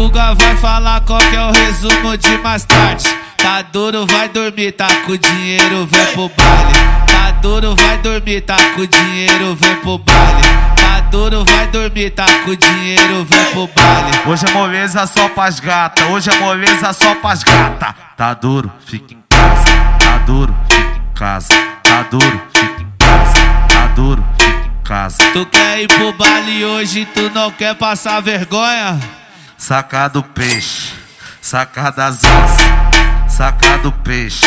Guga vai falar qual é o resumo de mais tarde. Tá duro, vai dormir, tá com dinheiro, vem pro baile. Tá duro, vai dormir, tá com dinheiro, vem pro baile. Tá duro, vai dormir, tá com dinheiro, vem pro baile. Hoje é moleza só pras gata, hoje é moleza só pras gata. Tá duro, fica em casa. Tá duro, fica em casa. Tá duro, fica em casa. Tá duro, fica em casa. Tu quer ir pro baile hoje, tu não quer passar vergonha? Sacar do peixe, sacar das onças. Sacar do peixe,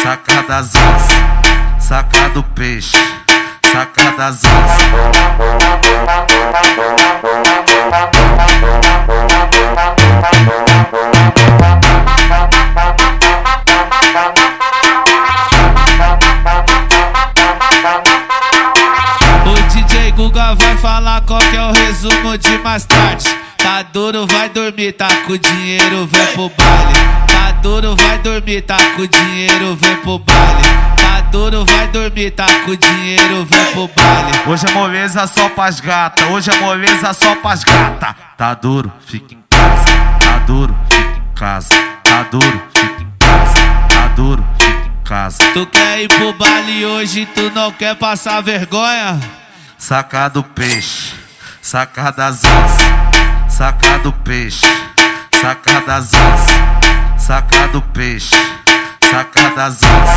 sacar das onças. Sacar do peixe, sacar das DJ Guga vai falar qual é o resumo de mais tarde. Tá duro, vai dormir, tá com dinheiro, vem pro baile. Tá duro, vai dormir, tá com dinheiro, vem pro baile. Tá duro, vai dormir, tá com dinheiro, vem pro baile. Hoje é moleza só pras gata, hoje é moleza só pras gata. Tá duro, fica em casa. Tá duro, fica em casa. Tá duro, fica em casa. Tá duro, fica em casa. Tu quer ir pro baile hoje, tu não quer passar vergonha? Sacar do peixe, sacar das onças. Sacar do peixe, sacar das onças. Sacar do peixe, sacada zaza.